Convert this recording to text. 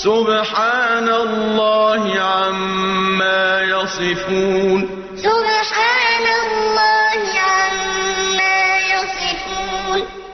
سُبْحَانَ اللَّهِ عَمَّا يَصِفُونَ.